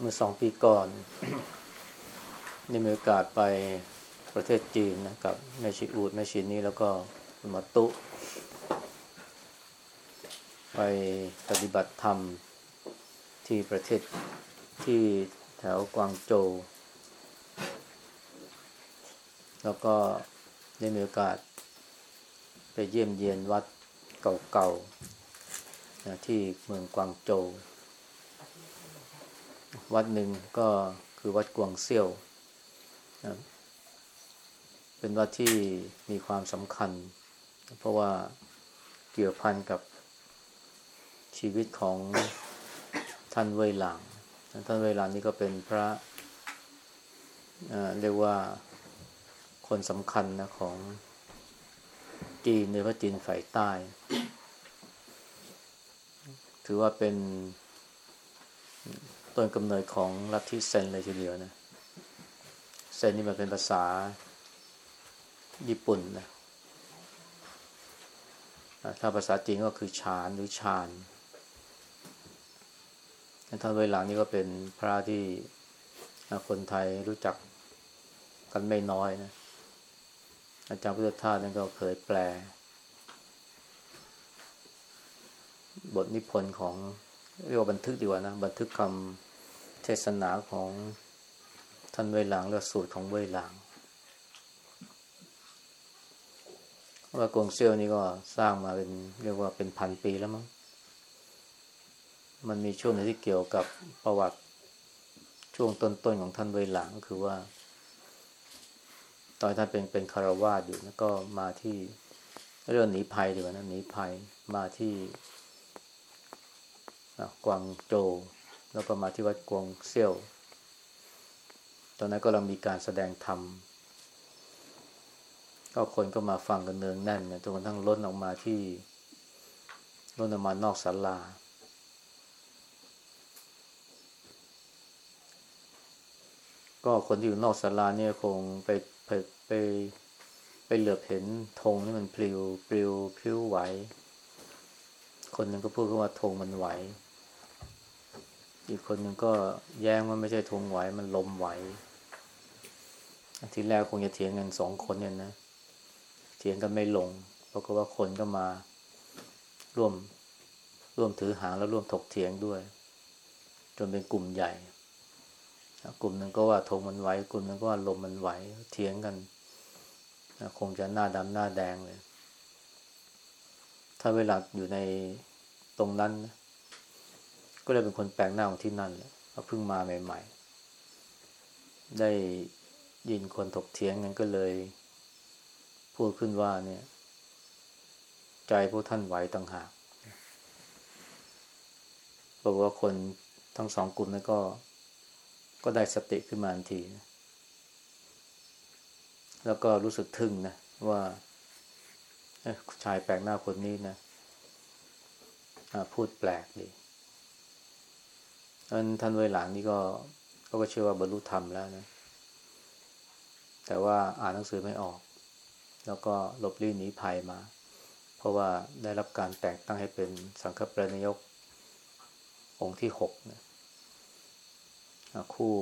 เมื่อสองปีก่อนได้มีโอกาสไปประเทศจีนนะกับแม่ชีอูดแม่ชีนี้แล้วก็คุณหมาตุ ไปปฏิบัติธรรมที่ประเทศที่แถวกวางโจวแล้วก็ได้มีโอกาสไปเยี่ยมเยียนวัดเก่าๆนะที่เมืองกวางโจว วัดหนึ่งก็คือวัดกวงเซี่ยวนะเป็นวัดที่มีความสำคัญ เพราะว่าเกี่ยวพันกับชีวิตของท่านเวยหลางท่านเวยหลางนี่ก็เป็นพระเเรียกว่าคนสำคัญนะของจีนในพระจีนฝ่ายใต้ ถือว่าเป็น ต้นกำเนิดของลัทธิเซนเลยทีเดียวนะ เซนนี่มันเป็นภาษาญี่ปุ่นนะถ้าภาษาจีนก็คือฌานหรือฌานท่านเวหลังนี่ก็เป็นพระที่คนไทยรู้จักกันไม่น้อยนะ อาจารย์พุทธทาสนั่นก็เคยแปล บทนิพนธ์ของ เรียกว่าบันทึกดีกว่านะ บันทึกคำเทศนาของท่านเวหลังและสูตรของเวหลังว่ากงเซียวนี่ก็สร้างมาเป็นเรียกว่าเป็นพันปีแล้วมั้ง มันมีช่วงที่เกี่ยวกับประวัติช่วงต้นๆของท่านเวหลังก็คือว่า ตอนท่านเป็นเป็นคารวาสอยู่แล้วก็มาที่เรื่องหนีภัยดีกว่านะหนีภัยมาที่ กวางโจวแล้วก็มาที่วัดกวงเซี่ยว ตอนนั้นก็เรามีการแสดงธรรมก็คนก็มาฟังกันเนืองแน่นเนี่ยจนกระทั่งล้นออกมาที่ล้นออกมานอกศาลา ก็คนที่อยู่นอกศาลาเนี่ยคงไปไปไปไปเหลือบเห็นธงนี่มันปลิวปลิวพิ้วไหว คนหนึ่งก็พูดขึ้นว่าธงมันไหว อีกคนหนึ่งก็แย้งว่าไม่ใช่ธงไหวมันลมไหวทีแรกคงจะเถียงกันสองคนเนี่ยนะ เถียงกันไม่ลงเพราะว่าคนก็มาร่วมร่วมถือหางแล้วร่วมถกเถียงด้วย จนเป็นกลุ่มใหญ่ กลุ่มหนึ่งก็ว่าธงมันไหวกลุ่มหนึ่งก็ว่าลมมันไหวเถียงกัน คงจะหน้าดำหน้าแดงเลย ถ้าเวลาอยู่ในตรงนั้นนะ ก็เลยเป็นคนแปลกหน้าของที่นั่นแหละเขาเพิ่งมาใหม่ ๆ ได้ยินคนถกเถียงกันก็เลย พูดขึ้นว่าเนี่ย ใจพวกท่านไหวต่างหากบอกว่าคนทั้งสองกลุ่มนั้นก็ ก็ได้สติขึ้นมาทันทีนะแล้วก็รู้สึกทึ่งนะว่าเอ๊ะชายแปลกหน้าคนนี้นะอ่าพูดแปลกดี อันท่านเวหลังนี่ก็เขาก็เชื่อว่าบรรลุธรรมแล้วนะ แต่ว่าอ่านหนังสือไม่ออก แล้วก็หลบลี้หนีภัยมา เพราะว่าได้รับการแต่งตั้งให้เป็นสังฆปรนายกองค์ที่หกนะคู่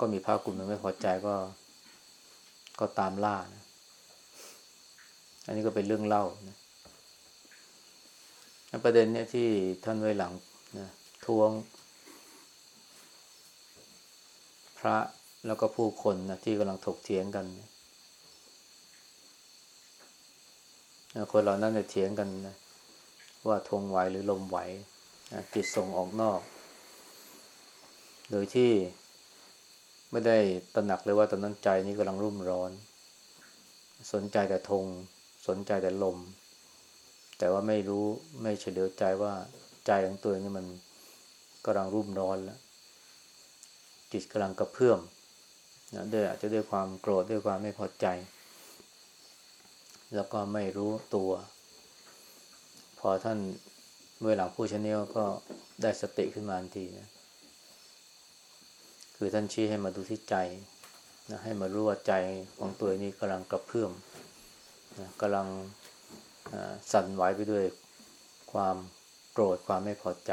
ก็มีภาคกลุ่มหนึ่งไม่พอใจก็ก็ตามล่านะ อันนี้ก็เป็นเรื่องเล่านะ ประเด็นเนี่ยที่ท่านไว้หลังนะทวง พระแล้วก็ผู้คนนะที่กำลังถกเถียงกันนะคนเหล่านั้นเนี่ยเถียงกันนะว่าธงไหวหรือลมไหวนะจิตส่งออกนอก โดยที่ไม่ได้ตระหนักเลยว่าตอนนั้นใจนี้กำลังรุ่มร้อน สนใจแต่ธงสนใจแต่ลม แต่ว่าไม่รู้ไม่เฉลียวใจว่าใจของตัวนี่มันกำลังรุ่มร้อนแล้วจิตกำลังกระเพื่อมนะด้วยอาจจะด้วยความโกรธด้วยความไม่พอใจ แล้วก็ไม่รู้ตัว พอท่านเมื่อหลังผู้ชนี้ก็ได้สติขึ้นมาทันทีนะคือท่านชี้ให้มาดูที่ใจนะให้มารู้ว่าใจของตัวนี้กำลังกระเพื่อมนะกำลัง สั่นไหวไปด้วยความโกรธความไม่พอใจ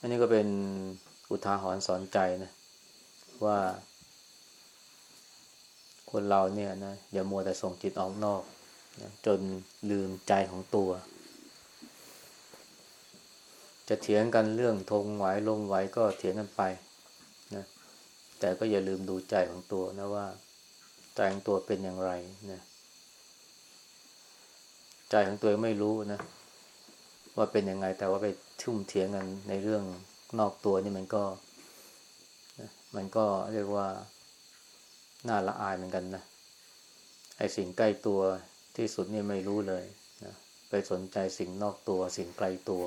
อันนี้ก็เป็นอุทาหรณ์สอนใจนะ ว่า คนเราเนี่ยนะอย่ามัวแต่ส่งจิตออกนอกนะจนลืมใจของตัว จะเถียงกันเรื่องธงไหวลมไหวก็เถียงกันไปนะแต่ก็อย่าลืมดูใจของตัวนะว่าใจของตัวเป็นอย่างไรนะ ใจของตัวไม่รู้นะ ว่าเป็นยังไงแต่ว่าไปทุ่มเถียงกันในเรื่องนอกตัวนี่มันก็ มันก็เรียกว่าน่าละอายเหมือนกันนะไอ้สิ่งใกล้ตัวที่สุดนี่ไม่รู้เลยนะไปสนใจสิ่งนอกตัว สิ่งไกลตัว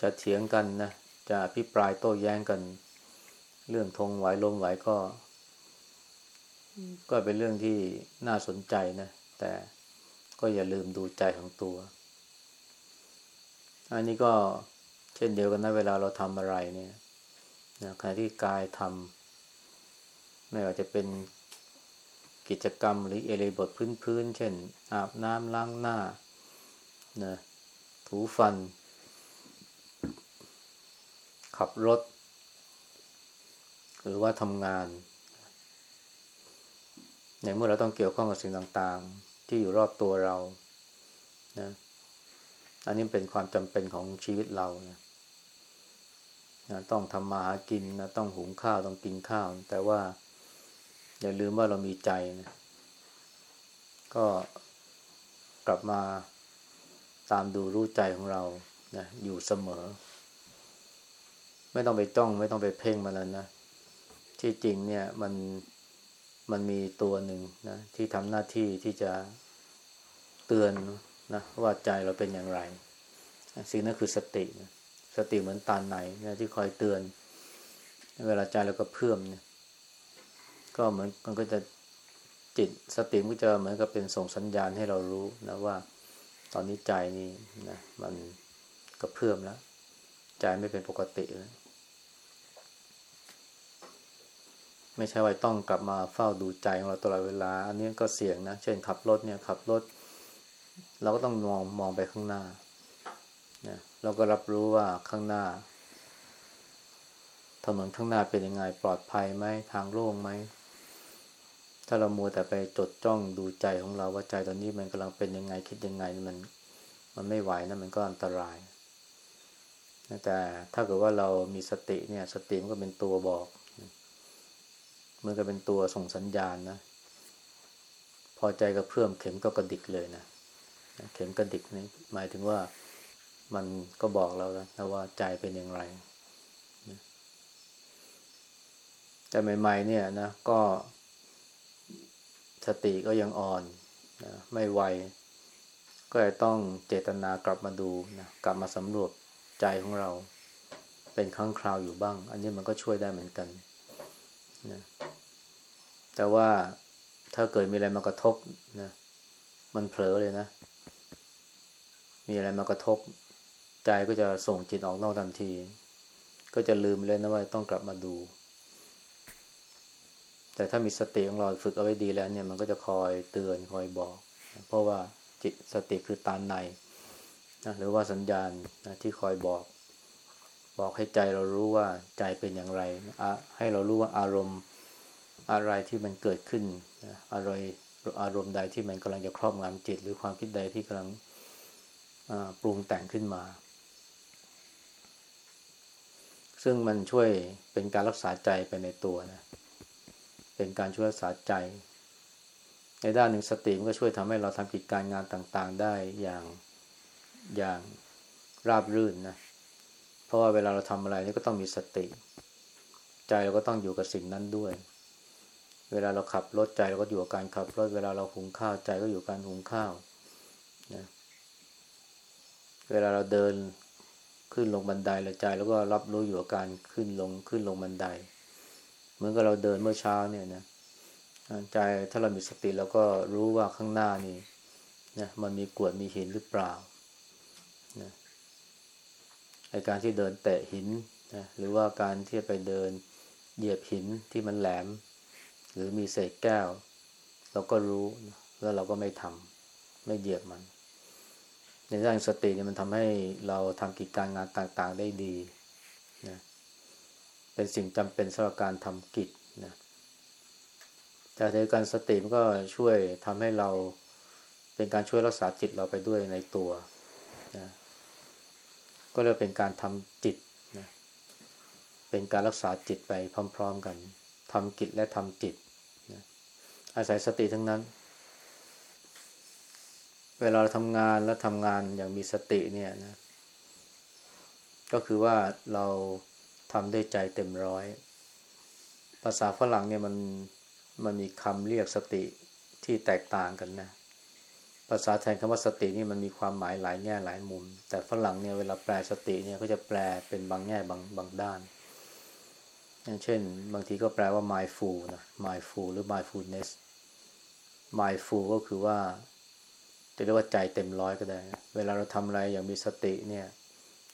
จะเถียงกันนะจะอภิปรายโต้แย้งกัน เรื่องธงไหวลมไหวก็ ก็เป็นเรื่องที่น่าสนใจนะ แต่ก็อย่าลืมดูใจของตัว อันนี้ก็เช่นเดียวกันนะเวลาเราทำอะไรเนี่ยนะขณะที่กายทำไม่ว่าจะเป็นกิจกรรมหรือเอเลบทพื้นๆ เช่น อาบน้ำล้างหน้านะถูฟัน ขับรถ หรือว่าทำงาน ในเมื่อเราต้องเกี่ยวข้องกับสิ่งต่างๆ ที่อยู่รอบตัวเรานะอันนี้เป็นความจำเป็นของชีวิตเรานะนะต้องทำมาหากินนะต้องหุงข้าวต้องกินข้าว แต่ว่า อย่าลืมว่าเรามีใจนะก็กลับมาตามดูรู้ใจของเรานะอยู่เสมอ ไม่ต้องไปจ้อง ไม่ต้องไปเพ่งมันแล้วนะ ที่จริงเนี่ยมัน มันมีตัวหนึ่งนะที่ทำหน้าที่ที่จะเตือนนะว่าใจเราเป็นอย่างไร สิ่งนั้นคือสตินะสติเหมือนตาไหนนะที่คอยเตือน เวลาใจเราก็เพิ่มเนี่ย ก็เหมือนมันก็จะจิตสติมันจะเหมือนกับเป็นส่งสัญญาณให้เรารู้นะว่า ตอนนี้ใจนี่นะมันกระเพื่อมแล้ว ใจไม่เป็นปกติแล้ว ไม่ใช่ว่าต้องกลับมาเฝ้าดูใจของเราตลอดเวลา อันนี้ก็เสี่ยงนะ เช่นขับรถเนี่ยขับรถ เราก็ต้องมองมองไปข้างหน้านะเราก็รับรู้ว่าข้างหน้า ถนนข้างหน้าเป็นยังไงปลอดภัยไหมทางโล่งไหมถ้าเรามัวแต่ไปจดจ้องดูใจของเราว่าใจตอนนี้มันกำลังเป็นยังไงคิดยังไงมัน มันไม่ไหวนะมันก็อันตรายแต่ถ้าเกิดว่าเรามีสติเนี่ย สติมันก็เป็นตัวบอก มันก็เป็นตัวส่งสัญญาณนะ พอใจกระเพื่อมเข็มก็กระดิกเลยนะ เข็มกระดิกนี่หมายถึงว่ามันก็บอกเราแล้วว่าใจเป็นอย่างไรแต่ใหม่ๆเนี่ยนะก็สติก็ยังอ่อนนะไม่ไว ก็จะต้องเจตนากลับมาดูนะกลับมาสำรวจใจของเรา เป็นครั้งคราวอยู่บ้าง อันนี้มันก็ช่วยได้เหมือนกัน นะแต่ว่าถ้าเกิดมีอะไรมากระทบนะมันเผลอเลยนะ มีอะไรมากระทบ ใจก็จะส่งจิตออกนอกทันที ก็จะลืมเลยนะว่าต้องกลับมาดู แต่ถ้ามีสติของเราฝึกเอาไว้ดีแล้วเนี่ยมันก็จะคอยเตือนคอยบอก เพราะว่าจิตสติคือตาในนะหรือว่าสัญญาณนะที่คอยบอก บอกให้ใจเรารู้ว่าใจเป็นอย่างไรนะให้เรารู้ว่าอารมณ์อะไรที่มันเกิดขึ้นอะไรอารมณ์ใดที่มันกำลังจะครอบงำจิต หรือความคิดใดที่กำลังปรุงแต่งขึ้นมา ซึ่งมันช่วยเป็นการรักษาใจไปในตัวนะ เป็นการช่วยรักษาใจ ในด้านหนึ่งสติมันก็ช่วยทำให้เราทำกิจการงานต่างๆ ได้อย่างอย่างราบรื่นนะ เพราะว่าเวลาเราทำอะไรนี่ก็ต้องมีสติ ใจเราก็ต้องอยู่กับสิ่งนั้นด้วย เวลาเราขับรถใจเราก็อยู่กับการขับรถ เวลาเราหุงข้าวใจก็อยู่กับการหุงข้าวนะเวลาเราเดินขึ้นลงบันไดเราใจเราก็รับรู้อยู่กับการขึ้นลงขึ้นลงบันได เหมือนกับเราเดินเมื่อเช้าเนี่ยนะใจถ้าเรามีสติเราก็รู้ว่าข้างหน้านี่นะมันมีกวดมีหินหรือเปล่านะ ไอการที่เดินแตะหินนะหรือว่าการที่ไปเดินเหยียบหินที่มันแหลม หรือมีเศษแก้ว เราก็รู้แล้วเราก็ไม่ทำไม่เหยียบมัน ในด้านสติเนี่ยมันทำให้เราทำกิจการงานต่างๆได้ดีนะเป็นสิ่งจำเป็นสำหรับการทำกิจนะแต่ในการสติมันก็ช่วยทำให้เราเป็นการช่วยรักษาจิตเราไปด้วยในตัวนะ ก็เรียกเป็นการทำจิตนะเป็นการรักษาจิตไปพร้อม ๆกันทำกิจและทำจิตนะอาศัยสติทั้งนั้น เวลาเราทำงานแล้วทำงานอย่างมีสติเนี่ยนะ ก็คือว่าเราทำด้วยใจเต็มร้อย ภาษาฝรั่งเนี่ยมันมันมีคำเรียกสติที่แตกต่างกันนะ ภาษาไทยคำว่าสตินี่มันมีความหมายหลายแง่หลายมุม แต่ฝรั่งเนี่ยเวลาแปลสติเนี่ยก็จะแปลเป็นบางแง่บางบางด้าน อย่างเช่น บางทีก็แปลว่า mindful นะ mindful หรือ mindfulness mindful ก็คือว่า จะเรียกว่าใจเต็มร้อยก็ได้ เวลาเราทำอะไรอย่างมีสติเนี่ย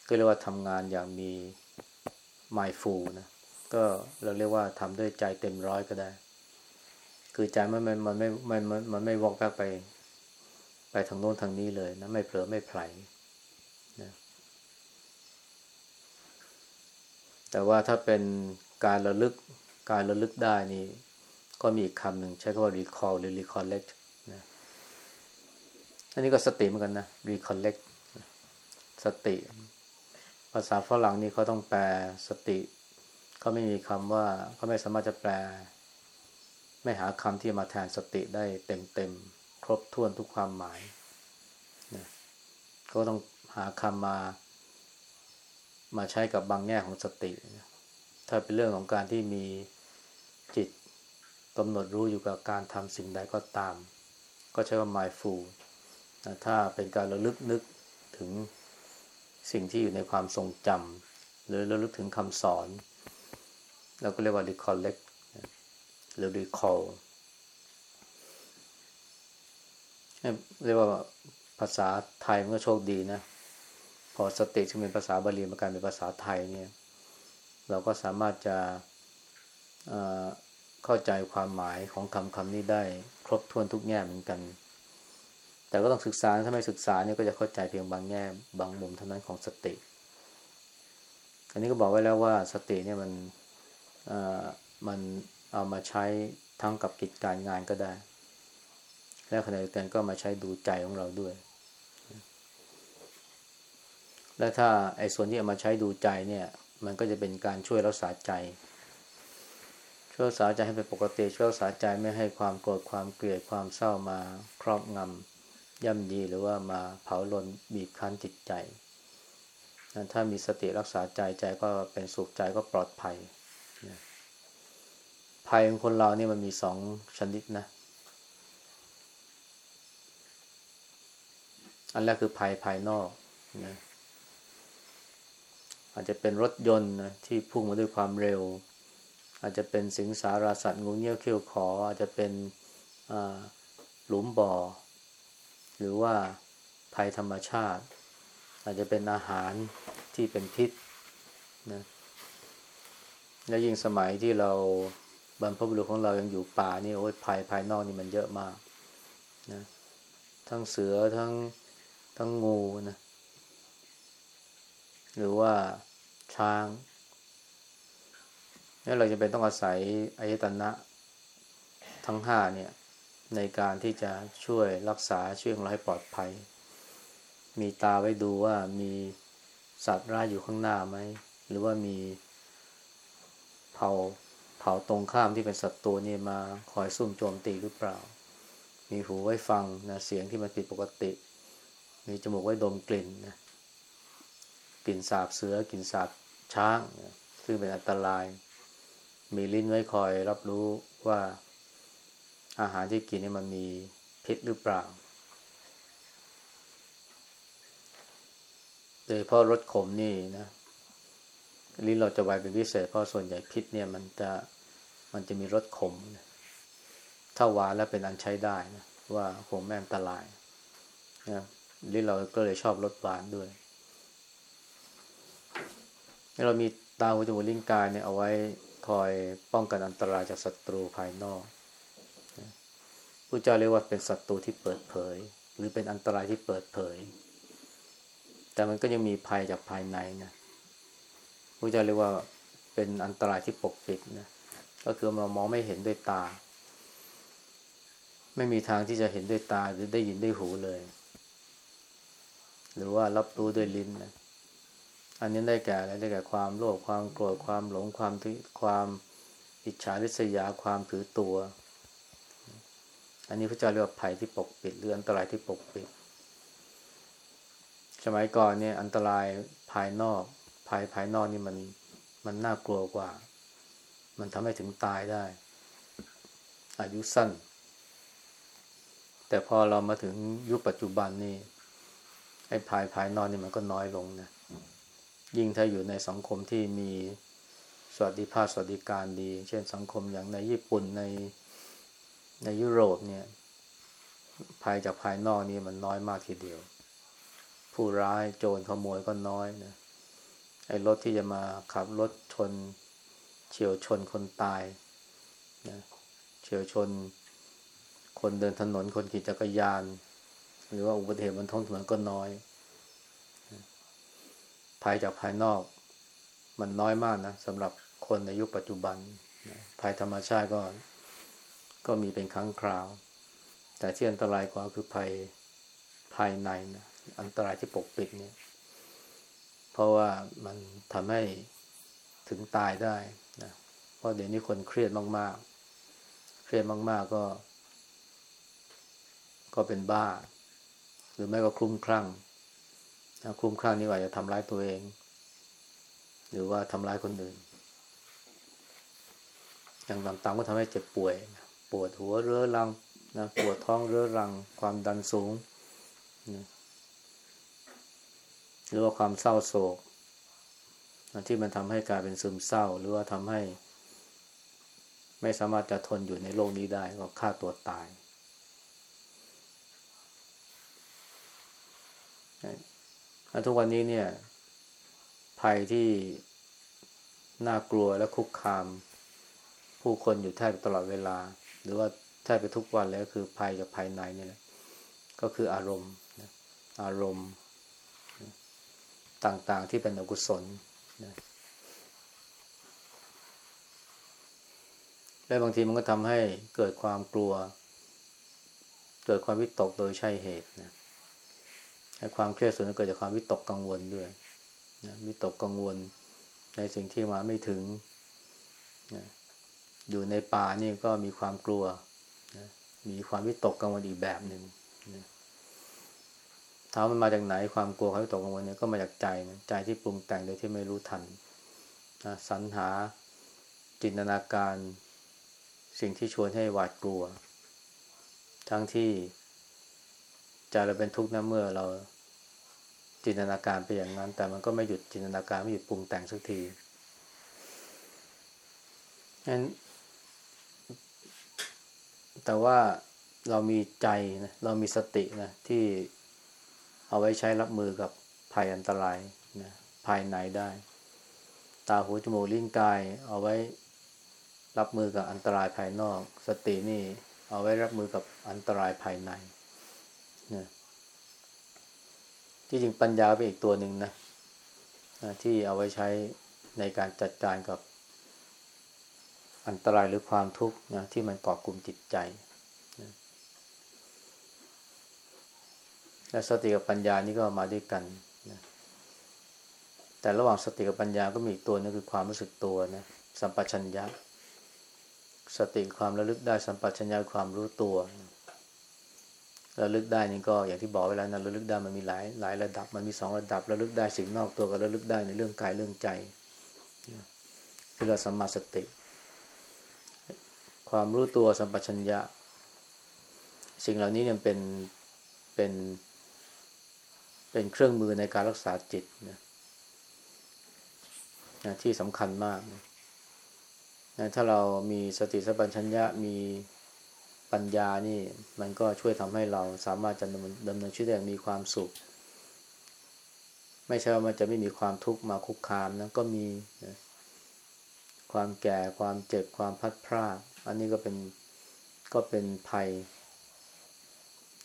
ก็เรียกว่าทำงานอย่างมี mindful นะก็เราเรียกว่าทำด้วยใจเต็มร้อยก็ได้ คือใจมันมันมันไม่มันมันมันไม่วอกแวกไป ไปทางโน้นทางนี้เลยนะไม่เผลอไม่ไผลนะแต่ว่าถ้าเป็นการระลึกการระลึกได้นี่ก็มีอีกคำหนึ่งใช้คำว่า recall หรือ recollect นะอันนี้ก็สติเหมือนกันนะ recollect สติ ภาษาฝรั่งนี่เขาต้องแปลสติเขาไม่มีคำว่าเขาไม่สามารถจะแปล ไม่หาคำที่มาแทนสติได้เต็มเต็ม ครบถ้วนทุกความหมายนะเขาต้องหาคำมา มาใช้กับบางแง่ของสตินะถ้าเป็นเรื่องของการที่มีจิตกำหนดรู้อยู่กับการทำสิ่งใดก็ตาม ก็ใช้ว่า mindful นะถ้าเป็นการระลึกนึกถึงสิ่งที่อยู่ในความทรงจำหรือระลึกถึงคำสอน เราก็เรียกว่า recollect หรือ recall เรียกว่าภาษาไทยมันก็โชคดีนะ พอสติที่เป็นภาษาบาลีมากลายเป็นภาษาไทยเนี่ย เราก็สามารถจะเข้าใจความหมายของคำคำนี้ได้ครบถ้วนทุกแง่เหมือนกัน แต่ก็ต้องศึกษาถ้าไม่ศึกษาเนี่ยก็จะเข้าใจเพียงบางแง่บางมุมเท่านั้นของสติ อันนี้ก็บอกไว้แล้วว่าสติเนี่ยมันมันเอามาใช้ทั้งกับกิจการงานก็ได้ และขณะเดียวกันก็มาใช้ดูใจของเราด้วย และถ้าไอ้ส่วนที่เอามาใช้ดูใจเนี่ย มันก็จะเป็นการช่วยรักษาใจ ช่วยรักษาใจให้เป็นปกติ ช่วยรักษาใจไม่ให้ความโกรธความเกลียดความเศร้ามาครอบงำย่ำยีหรือว่ามาเผาลนบีบคั้นจิตใจถ้ามีสติรักษาใจใจก็เป็นสุขใจก็ปลอดภัย ภัยของคนเราเนี่ยมันมีสองชนิดนะ อันแรกคือภัยภายนอกนะอาจจะเป็นรถยนต์นะที่พุ่งมาด้วยความเร็ว อาจจะเป็นสิงสาราสัตว์งูเงี้ยวเขี้ยวขอ อาจจะเป็นหลุมบ่อ หรือว่าภัยธรรมชาติ อาจจะเป็นอาหารที่เป็นพิษนะและยิ่งสมัยที่เราบรรพบุรุษของเรายังอยู่ป่านี่โอ้ยภัยภายนอกนี่มันเยอะมากนะทั้งเสือทั้ง ทั้งงูนะ หรือว่าช้างนี่เราจะเป็นต้องอาศัยอายตนะทั้งห้าเนี่ย ในการที่จะช่วยรักษาช่วยของเราให้ปลอดภัย มีตาไว้ดูว่ามีสัตว์ร้ายอยู่ข้างหน้าไหม หรือว่ามีเผาเผาตรงข้ามที่เป็นศัตรูนี่มาคอยซุ่มโจมตีหรือเปล่า มีหูไว้ฟังนะเสียงที่มันผิดปกติ มีจมูกไว้ดมกลิ่นนะกลิ่นสาบเสือกลิ่นสาบช้างซึ่งเป็นอันตราย มีลิ้นไว้คอยรับรู้ว่าอาหารที่กินนี่มันมีพิษหรือเปล่า โดยเพราะรสขมนี่นะลิ้นเราจะไวเป็นพิเศษเพราะส่วนใหญ่พิษเนี่ยมันจะมันจะมีรสขม ถ้าหวานแล้วเป็นอันใช้ได้นะว่าคงแม่อันตรายนะ ลิ้นเราก็เลยชอบรสหวานด้วย เรามีตาหูจมูกลิ้นกายเนี่ยเอาไว้คอยป้องกันอันตรายจากศัตรูภายนอกผู้เจ้าเรียกว่าเป็นศัตรูที่เปิดเผย หรือเป็นอันตรายที่เปิดเผย แต่มันก็ยังมีภัยจากภายในนะพระเจ้าเรียกว่าเป็นอันตรายที่ปกปิดนะก็คือเรามองไม่เห็นด้วยตา ไม่มีทางที่จะเห็นด้วยตาหรือได้ยินด้วยหูเลย หรือว่ารับรู้ด้วยลิ้นนะอันนี้ได้แก่อะไรได้แก่ความโลภความโกรธความหลงความทุความอิจฉาริษยาความถือตัว อันนี้พระเจ้าเรียกว่าภัยที่ปกปิดหรืออันตรายที่ปกปิด สมัยก่อนเนี่ยอันตรายภายนอกภายภายนอกนี่มันมันน่ากลัวกว่า มันทำให้ถึงตายได้ อายุสั้น แต่พอเรามาถึงยุคปัจจุบันนี่ อ้ภายภายนอกนี่มันก็น้อยลงนะยิ่งถ้าอยู่ในสังคมที่มีสวัสดิภาพสวัสดิการดี เช่นสังคมอย่างในญี่ปุ่นในในยุโรปเนี่ยภายจากภายนอกนี่มันน้อยมากทีเดียว ผู้ร้ายโจรขโมยก็น้อยนะไอ้รถที่จะมาขับรถชน เฉียวชนคนตายนะเฉียวชน คนเดินถนนคนขี่จักรยาน หรือว่าอุบัติเหตุบนท้องถนนก็น้อยภัยจากภายนอก มันน้อยมากนะสำหรับคนในยุคปัจจุบันภัยธรรมชาติก็ก็มีเป็นครั้งคราว แต่ที่อันตรายกว่าคือภัยภายในนะอันตรายที่ปกปิดเนี่ย เพราะว่ามันทำให้ถึงตายได้นะเพราะเดี๋ยวนี้คนเครียดมากๆ เครียดมาก ๆก็ ก็เป็นบ้า หรือไม่ก็คลุ้มคลั่งนะคลุ้มคลั่งนี่ว่าจะทำร้ายตัวเอง หรือว่าทำร้ายคนอื่น อย่างต่างๆก็ทำให้เจ็บป่วย ปวดหัวเรื้อรังนะปวดท้องเรื้อรัง ความดันสูงนะหรือว่าความเศร้าโศกนะที่มันทำให้กลายเป็นซึมเศร้า หรือว่าทำให้ ไม่สามารถจะทนอยู่ในโลกนี้ได้ก็ฆ่าตัวตาย ทุกวันนี้เนี่ย ภัยที่น่ากลัวและคุกคาม ผู้คนอยู่แทบตลอดเวลา หรือว่าแทบไปทุกวันแล้วคือภัยจากภายในเนี่ยก็คืออารมณ์อารมณ์ต่างๆที่เป็นอกุศลนะและบางทีมันก็ทำให้เกิดความกลัว เกิดความวิตกโดยใช่เหตุนะ ความเครียดส่วนนั้นเกิดจากความวิตกกังวลด้วยนะวิตกกังวลในสิ่งที่มาไม่ถึงนะอยู่ในป่านี่ก็มีความกลัวนะมีความวิตกกังวลอีกแบบหนึ่งนะถามมันมาจากไหนความกลัวความวิตกกังวลเนี่ยก็มาจากใจนะใจที่ปรุงแต่งโดยที่ไม่รู้ทันนะสรรหาจินตนาการสิ่งที่ชวนให้หวาดกลัว ทั้งที่ ใจเราเป็นทุกข์นะเมื่อเราจินตนาการไปอย่างนั้น แต่มันก็ไม่หยุดจินตนาการไม่หยุดปรุงแต่งสักทีงั้นแต่ว่าเรามีใจนะเรามีสตินะที่เอาไว้ใช้รับมือกับภัยอันตรายนะภายในได้ ตาหูจมูกลิ้นกายเอาไว้รับมือกับอันตรายภายนอก สตินี่เอาไว้รับมือกับอันตรายภายในนะ ที่จริงปัญญาเป็นอีกตัวหนึ่งนะที่เอาไว้ใช้ในการจัดการกับอันตรายหรือความทุกข์นะที่มันเกาะกลุ่มจิตใจนะและสติกับปัญญานี่ก็มาด้วยกันนะแต่ระหว่างสติกับปัญญาก็มีอีกตัวนึงคือความรู้สึกตัวนะสัมปชัญญะ สติความระลึกได้สัมปชัญญะความรู้ตัวนะ ระลึกได้นี่ก็อย่างที่บอกไว้แล้วนะระลึกได้มันมีหลายหลายระดับ มันมีสองระดับระลึกได้สิ่งนอกตัวกับระลึกได้ในเรื่องกายเรื่องใจคือเราสัมมาสติ ความรู้ตัวสัมปชัญญะ สิ่งเหล่านี้เนี่ยเป็นเป็น เป็นเครื่องมือในการรักษาจิตนะนะที่สำคัญมากนะถ้าเรามีสติสัมปชัญญะมี ปัญญานี่มันก็ช่วยทำให้เราสามารถจะดำเนินชีวิตอย่างมีความสุข ไม่ใช่ว่ามันจะไม่มีความทุกข์มาคุกคามนะก็มีความแก่ความเจ็บความพัดพรากอันนี้ก็เป็นก็เป็นภัย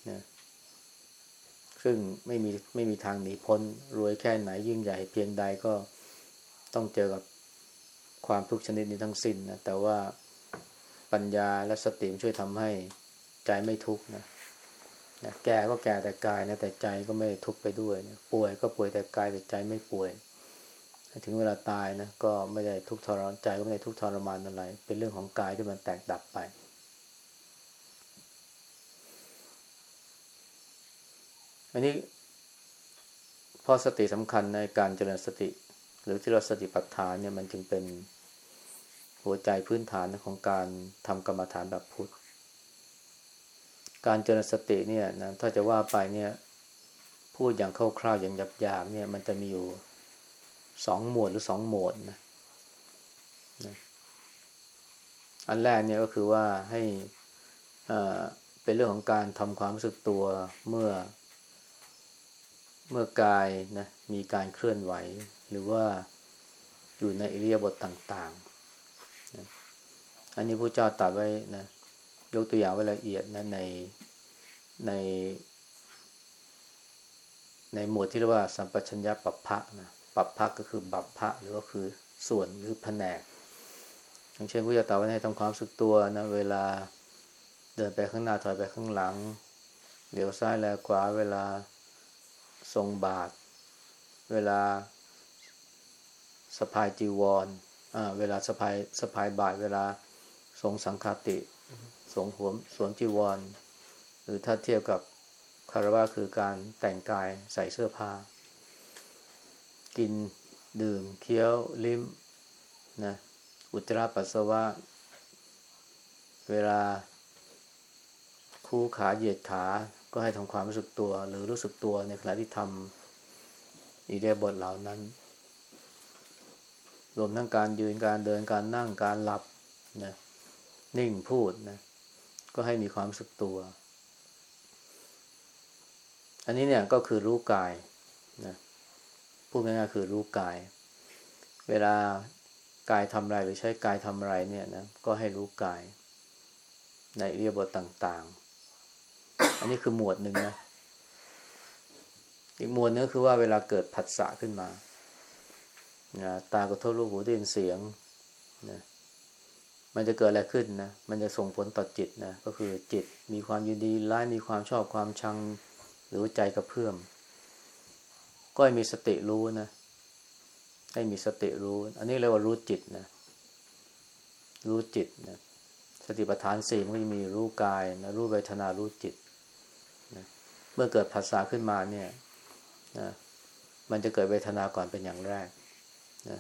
นะซึ่งไม่มีไม่มีทางหนีพ้นรวยแค่ไหนยิ่งใหญ่เพียงใดก็ต้องเจอกับความทุกข์ชนิดนี้ทั้งสิ้นนะแต่ว่า ปัญญาและสติช่วยทำให้ใจไม่ทุกข์นะนะแก่ก็แก่แต่กายนะแต่ใจก็ไม่ทุกข์ไปด้วยนะป่วยก็ป่วยแต่กายแต่ใจไม่ป่วย ถึงเวลาตายนะก็ไม่ได้ทุกข์ทรมานใจก็ไม่ได้ทุกข์ทรมานอะไร เป็นเรื่องของกายที่มันแตกดับไป อันนี้พอสติสำคัญในการเจริญสติ หรือที่เราสติปัฏฐานเนี่ยมันจึงเป็น หัวใจพื้นฐานของการทำกรรมฐานแบบพุทธ การเจริญสติเนี่ยนะถ้าจะว่าไปเนี่ยพูดอย่างคร่าวๆอย่างหยาบๆเนี่ยมันจะมีอยู่สองหมวดหรือสองโหมดนะนะอันแรกเนี่ยก็คือว่าให้เป็นเรื่องของการทำความรู้สึกตัวเมื่อ เมื่อกายนะมีการเคลื่อนไหว หรือว่าอยู่ในอิริยาบถต่างๆ อันนี้พระเจ้าตรัสไว้นะยกตัวอย่างไว้ละเอียดนะในใน ในหมวดที่เรียกว่า สัมปชัญญะปัปพะนะปัปพะก็คือบัพพะหรือว่าคือส่วนหรือแผนกอย่างเช่นผู้จะตาว่าให้ทำความสึกตัวนะเวลาเดินไปข้างหน้าถอยไปข้างหลังเดี๋ยวซ้ายแลขวาเวลาทรงบาท เวลาสะพายจีวรอ่าเวลาสะพายสะพายบาทเวลา ทรงสังคติทรงหัวสวมจีวร หรือถ้าเทียบกับคารวะคือการแต่งกายใส่เสื้อผ้า กินดื่ม เคี้ยว ลิ้มนะอุจจาระปัสสาวะ เวลา คู่ขาเหยียดขา ก็ให้ทำความรู้สึกตัว หรือรู้สึกตัวในขณะที่ทำอีเดียบทเหล่านั้น รวมทั้งการยืนการเดินการนั่งการหลับนะ นิ่งพูดนะ ก็ให้มีความสึกตัว อันนี้เนี่ยก็คือรู้กายนะพูดง่ายๆคือรู้กาย เวลากายทำอะไรหรือใช้กายทำอะไรเนี่ยนะก็ให้รู้กาย ในเรียบทต่างๆ อันนี้คือหมวดหนึ่งนะอีกหมวดนึงคือว่าเวลาเกิดผัสสะขึ้นมานะตากระทบรูปหูได้ยินเสียงนะ มันจะเกิดอะไรขึ้นนะ มันจะส่งผลต่อจิตนะ ก็คือจิตมีความยินดีร้ายมีความชอบความชังหรือใจกระเพื่อม ก็ให้มีสติรู้นะ ให้มีสติรู้ อันนี้เรียกว่ารู้จิตนะ รู้จิตนะ สติปัฏฐานสี่มันก็จะมีรู้กายนะรู้เวทนารู้จิตนะเมื่อเกิดภาษาขึ้นมาเนี่ยนะมันจะเกิดเวทนาก่อนเป็นอย่างแรกนะ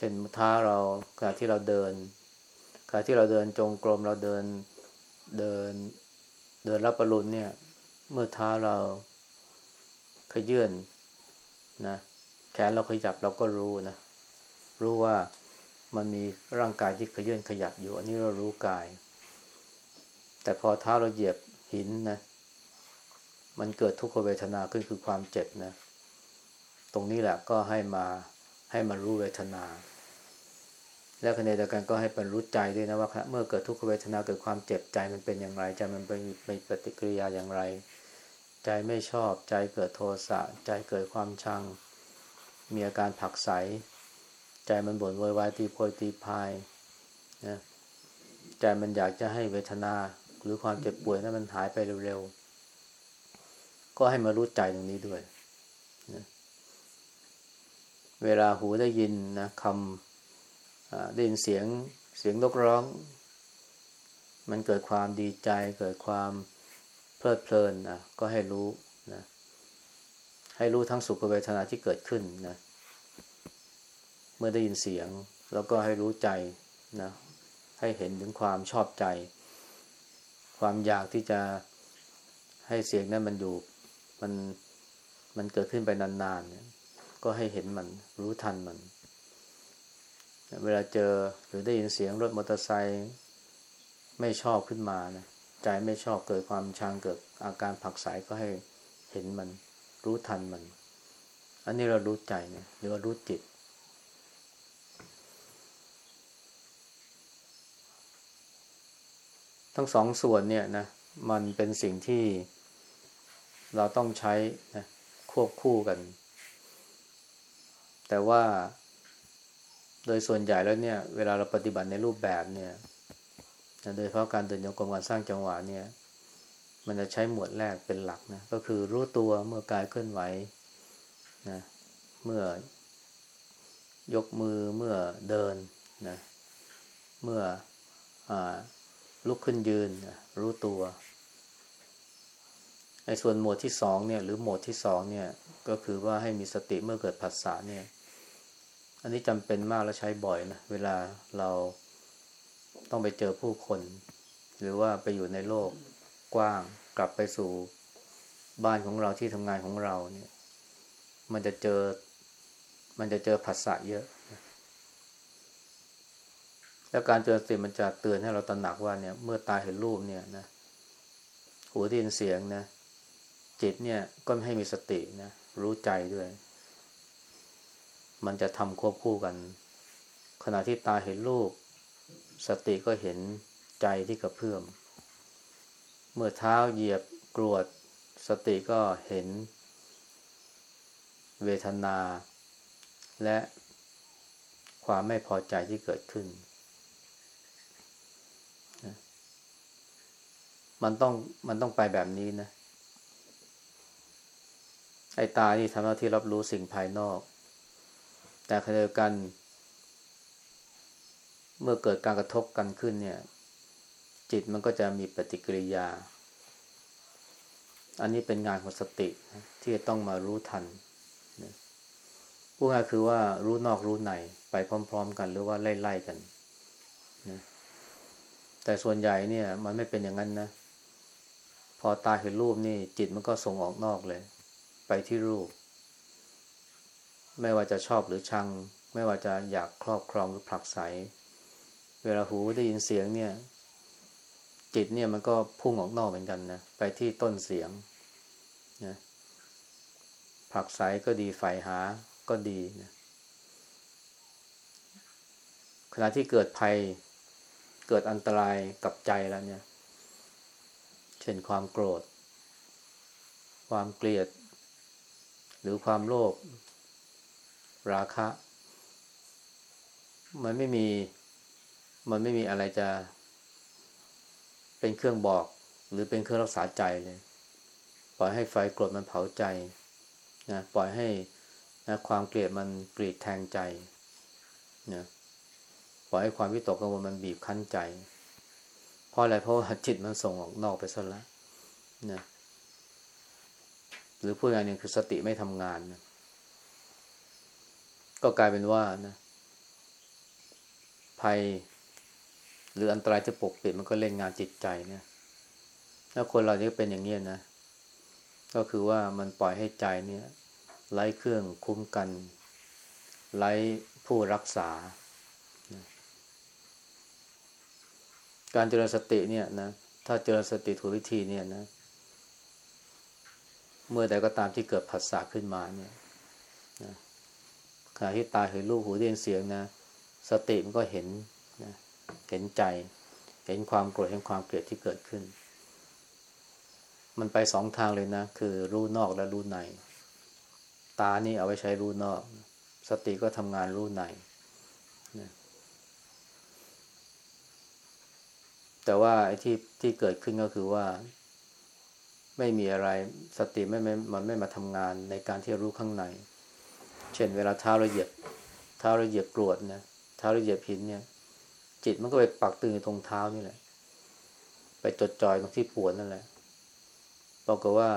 เช่นท้าเราขณะที่เราเดินขณะที่เราเดินจงกรมเราเดินเดินเดินรับประลุนเนี่ย เมื่อท้าเราขยื่นนะแขนเราขยับเราก็รู้นะ รู้ว่ามันมีร่างกายที่ขยื่นขยับอยู่ อันนี้เรารู้กาย แต่พอเท้าเราเหยียบหินนะ มันเกิดทุกขเวทนาขึ้นคือความเจ็บนะ ตรงนี้แหละก็ให้มา ให้มารู้เวทนา และขณะเดียวกันก็ให้เป็นรู้ใจด้วยนะว่าเมื่อเกิดทุกขเวทนาเกิดความเจ็บใจมันเป็นอย่างไรใจมันเป็นปฏิกิริยาอย่างไร ใจไม่ชอบใจเกิดโทสะใจเกิดความชัง มีอาการผักใส ใจมันบ่นวอยวายตีโพยตีพายนะใจมันอยากจะให้เวทนาหรือความเจ็บป่วยนั้นมันหายไปเร็วๆก็ให้มารู้ใจตรงนี้ด้วย เวลาหูได้ยินนะคำได้ยินเสียงเสียงนกร้อง มันเกิดความดีใจ เกิดความเพลิดเพลินนะก็ให้รู้นะให้รู้ทั้งสุขเวทนาที่เกิดขึ้นนะเมื่อได้ยินเสียง แล้วก็ให้รู้ใจนะให้เห็นถึงความชอบใจ ความอยากที่จะให้เสียงนั้นมันอยู่มันมันเกิดขึ้นไปนานๆ ก็ให้เห็นมัน รู้ทันมัน เวลาเจอหรือได้ยินเสียงรถมอเตอร์ไซค์ไม่ชอบขึ้นมานะใจไม่ชอบเกิดความชังเกิดอาการผักสายก็ให้เห็นมัน รู้ทันมัน อันนี้เรารู้ใจเนี่ยหรือว่ารู้จิต ทั้งสองส่วนเนี่ยนะมันเป็นสิ่งที่เราต้องใช้นะควบคู่กัน แต่ว่า โดยส่วนใหญ่แล้วเนี่ย เวลาเราปฏิบัติในรูปแบบเนี่ยโดยเฉพาะการเดินโยกมการสร้างจังหวะเนี่ย มันจะใช้หมวดแรกเป็นหลักนะก็คือรู้ตัวเมื่อกายเคลื่อนไหวนะเมื่อยกมือเมื่อเดินนะเมื่ออลุกขึ้นยืนนะรู้ตัวไอ้ส่วนหมวดที่สองเนี่ย หรือหมวดที่สองเนี่ย ก็คือว่าให้มีสติเมื่อเกิดผัสสะเนี่ย อันนี้จำเป็นมากและใช้บ่อยนะ เวลาเราต้องไปเจอผู้คน หรือว่าไปอยู่ในโลกกว้างกลับไปสู่บ้านของเราที่ทำงานของเราเนี่ย มันจะเจอ มันจะเจอผัสสะเยอะ แล้วการเจอสติมันจะเตือนให้เราตระหนักว่าเนี่ย เมื่อตาเห็นรูปเนี่ยนะหูได้ยินเสียงนะจิตเนี่ยก็ไม่ให้มีสตินะรู้ใจด้วย มันจะทำควบคู่กัน ขณะที่ตาเห็นรูป สติก็เห็นใจที่กระเพื่อม เมื่อเท้าเหยียบกรวด สติก็เห็น เวทนา และความไม่พอใจที่เกิดขึ้น มันต้องมันต้องไปแบบนี้นะ ไอ้ตานี่ทำหน้าที่รับรู้สิ่งภายนอก แต่ขณะเดียวกัน เมื่อเกิดการกระทบกันขึ้นเนี่ย จิตมันก็จะมีปฏิกิริยา อันนี้เป็นงานของสติที่จะต้องมารู้ทันพูดง่ายคือว่ารู้นอกรู้ในไปพร้อม ๆ กันหรือว่าไล่ๆกันนะแต่ส่วนใหญ่เนี่ย มันไม่เป็นอย่างนั้นนะ พอตาเห็นรูปนี่จิตมันก็ส่งออกนอกเลย ไปที่รูป ไม่ว่าจะชอบหรือชัง ไม่ว่าจะอยากครอบครองหรือผลักไส เวลาหูได้ยินเสียงเนี่ย จิตเนี่ยมันก็พุ่งออกนอกเหมือนกันนะไปที่ต้นเสียงนะผลักไสก็ดีฝ่ายหาก็ดีนะขณะที่เกิดภัยเกิดอันตรายกับใจแล้วเนี่ย เช่นความโกรธ ความเกลียด หรือความโลภ ราคะ มันไม่มี มันไม่มีอะไรจะ เป็นเครื่องบอก หรือเป็นเครื่องรักษาใจเลย ปล่อยให้ไฟกรดมันเผาใจนะปล่อยให้นะความเกลียดมันกรีดแทงใจนะปล่อยให้ความวิตกกังวลมันบีบคั้นใจเพราะอะไรเพราะว่าจิตมันส่งออกนอกไปซะแล้วนะหรือพูดอย่างหนึ่งคือสติไม่ทำงานนะ ก็กลายเป็นว่านะ ภัย หรืออันตรายที่ปกปิดมันก็เล่นงานจิตใจเนี่ยแล้วคนเรานี่เป็นอย่างนี้นะ ก็คือว่ามันปล่อยให้ใจเนี่ยไร้เครื่องคุ้มกัน ไร้ผู้รักษา การเจริญสติเนี่ยนะถ้าเจริญสติถูกวิธีเนี่ยนะเมื่อใดก็ตามที่เกิดผัสสะขึ้นมาเนี่ยนะ ขณะที่ตาเห็นรูปหูได้ยินเสียงนะ สติมันก็เห็นนะเห็นใจ เห็นความโกรธเห็นความเกลียดที่เกิดขึ้น มันไปสองทางเลยนะ คือรู้นอกและรู้ใน ตานี่เอาไว้ใช้รู้นอก สติก็ทำงานรู้ในนะแต่ว่าไอ้ที่ที่เกิดขึ้นก็คือว่าไม่มีอะไรสติไม่ไม่มันไม่มาทำงานในการที่รู้ข้างใน เช่นเวลาเท้าเราเหยียบเท้าเราเหยียบกรวดนะเท้าเราเหยียบหินเนี่ย จิตมันก็ไปปักตึงอยู่ตรงเท้านี่แหละ ไปจดจ่อยตรงที่ปวดนั่นแหละบอกกับว่า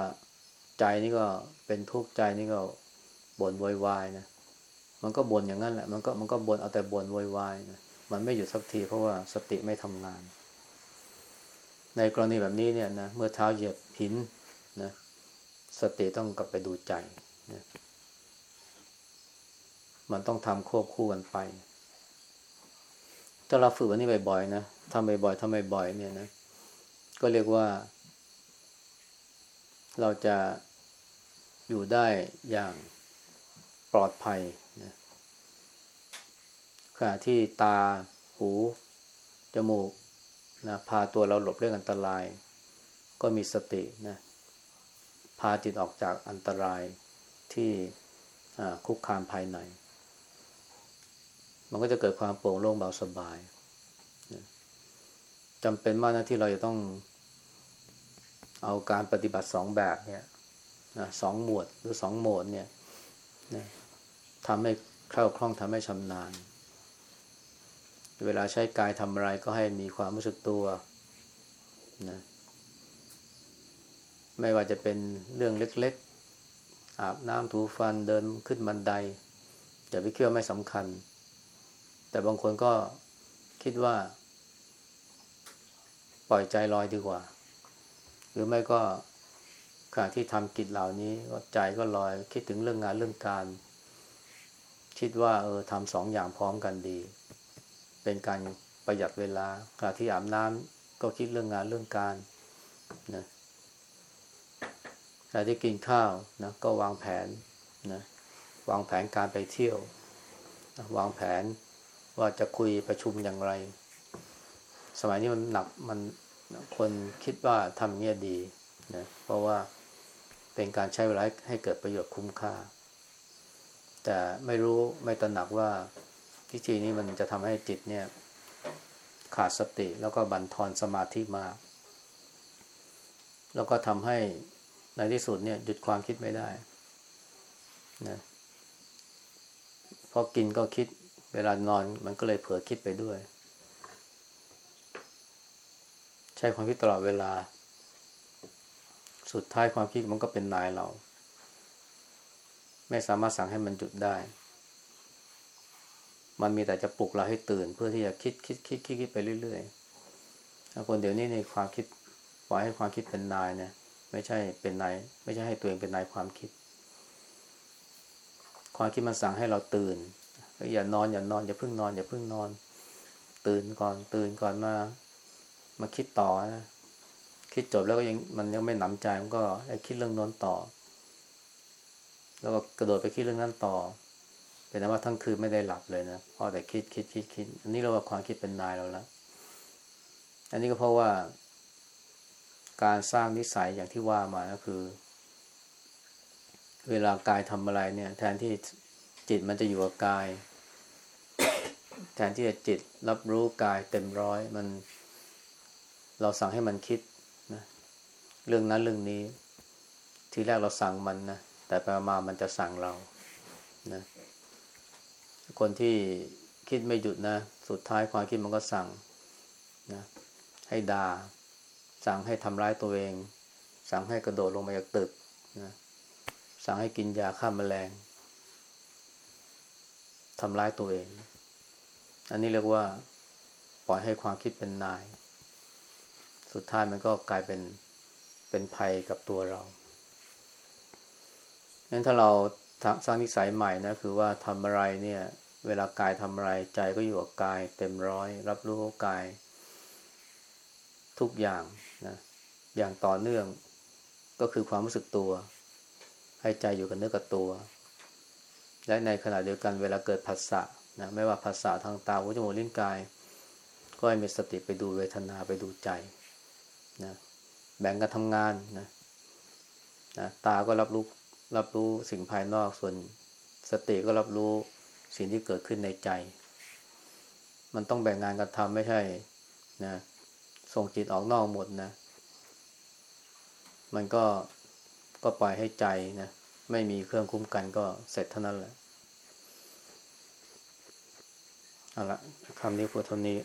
ใจนี่ก็เป็นทุกข์ใจนี่ก็บ่นวอยวายนะมันก็บ่นอย่างนั้นแหละ มันก็มันก็บ่นเอาแต่บ่นวอยวายนะมันไม่หยุดสักทีเพราะว่าสติไม่ทำงาน ในกรณีแบบนี้เนี่ยนะเมื่อเท้าเหยียบหินนะสติต้องกลับไปดูใจนะ มันต้องทำควบคู่กันไป ถ้าเราฝึกวันนี้บ่อยๆนะทำบ่อยๆทำบ่อยๆเนี่ยนะ ก็เรียกว่า เราจะอยู่ได้อย่างปลอดภัยนะขณะที่ตา หู จมูกนะพาตัวเราหลบเรื่องอันตราย ก็มีสตินะพพาจิตออกจากอันตรายที่คุกคามภายใน มันก็จะเกิดความโปร่งโล่งเบาสบายจำเป็นมากนะที่เราจะต้องเอาการปฏิบัติสองแบบเนี่ยนะสองหมวดหรือสองโหมดเนี่ยนะทำให้คล่องคล่องทำให้ชำนาญ เวลาใช้กายทำอะไรก็ให้มีความรู้สึกตัวนะไม่ว่าจะเป็นเรื่องเล็กๆ อาบน้ำถูฟันเดินขึ้นบันไดอย่าไปเคี่ยวไม่สำคัญ แต่บางคนก็คิดว่า ปล่อยใจลอยดีกว่า หรือไม่ก็ขณะที่ทำกิจเหล่านี้ก็ใจก็ลอยคิดถึงเรื่องงานเรื่องการ คิดว่าเออทำสองอย่างพร้อมกันดี เป็นการประหยัดเวลาขณะที่อาบน้ำก็คิดเรื่องงานเรื่องการนะขณะที่กินข้าวนะก็วางแผนนะวางแผนการไปเที่ยว วางแผน ว่าจะคุยประชุมอย่างไร สมัยนี้มันหนักมันคนคิดว่าทำเงี้ยดีนะเพราะว่าเป็นการใช้เวลาให้เกิดประโยชน์คุ้มค่า แต่ไม่รู้ไม่ตระหนักว่าวิธีนี้มันจะทำให้จิตเนี่ย ขาดสติแล้วก็บั่นทอนสมาธิมาก แล้วก็ทำให้ในที่สุดเนี่ยหยุดความคิดไม่ได้นะพอกินก็คิด เวลานอนมันก็เลยเผลอคิดไปด้วย ใช้ความคิดตลอดเวลา สุดท้ายความคิดมันก็เป็นนายเรา ไม่สามารถสั่งให้มันหยุดได้ มันมีแต่จะปลุกเราให้ตื่น เพื่อที่จะคิดคิดคิดคิดคิดไปเรื่อยๆคนเดี๋ยวนี้ในความคิดปล่อยให้ความคิดเป็นนายเนี่ยไม่ใช่เป็นนายไม่ใช่ให้ตัวเองเป็นนายความคิด ความคิดมันสั่งให้เราตื่น อย่านอนอย่านอนอย่าเพิ่งนอนอย่าเพิ่งนอน ตื่นก่อนตื่นก่อนมา มาคิดต่อนะคิดจบแล้วก็ยังมันยังไม่หนำใจมันก็ไอ้คิดเรื่องน้นต่อ แล้วก็กระโดดไปคิดเรื่องนั้นต่อเป็นนว่าทั้งคืนไม่ได้หลับเลยนะพอแต่คิดคิดคิดคิดอันนี้เราว่าความคิดเป็นนายเราแล้วอันนี้ก็เพราะว่า การสร้างนิสัยอย่างที่ว่ามาก็คือ เวลากายทำอะไรเนี่ย แทนที่จิตมันจะอยู่กับกาย แทนที่จะจิตรับรู้กายเต็มร้อยมัน เราสั่งให้มันคิดนะเรื่องนั้นเรื่องนี้ ทีแรกเราสั่งมันนะแต่ไปมามันจะสั่งเรานะคนที่คิดไม่หยุดนะ สุดท้ายความคิดมันก็สั่งนะให้ดา่าสั่งให้ทำร้ายตัวเอง สั่งให้กระโดดลงมาจากตึกนะสั่งให้กินยาฆ่ามาแมลงทำร้ายตัวเอง อันนี้เรียกว่าปล่อยให้ความคิดเป็นนาย สุดท้ายมันก็กลายเป็นเป็นภัยกับตัวเรางั้นถ้าเราสร้างนิสัยใหม่นะคือว่าทำอะไรเนี่ย เวลากายทำอะไรใจก็อยู่กับกาย เต็มร้อย รับรู้กาย ทุกอย่างนะอย่างต่อเนื่องก็คือความรู้สึกตัว ให้ใจอยู่กับเนื้อกับตัว และในขณะเดียวกันเวลาเกิดผัสสะ นะไม่ว่าผัสสะทางตาหูจมูกลิ้นกาย ก็ให้มีสติไปดูเวทนาไปดูใจนะแบ่งกันทำงานนะนะตาก็รับรู้รับรู้สิ่งภายนอกส่วนสติก็รับรู้สิ่งที่เกิดขึ้นในใจ มันต้องแบ่งงานกันทำไม่ใช่นะส่งจิตออกนอกหมดนะ มันก็ก็ปล่อยให้ใจนะ ไม่มีเครื่องคุ้มกันก็เสร็จเท่านั้นแหละ เอาละคำนี้พูดเท่านี้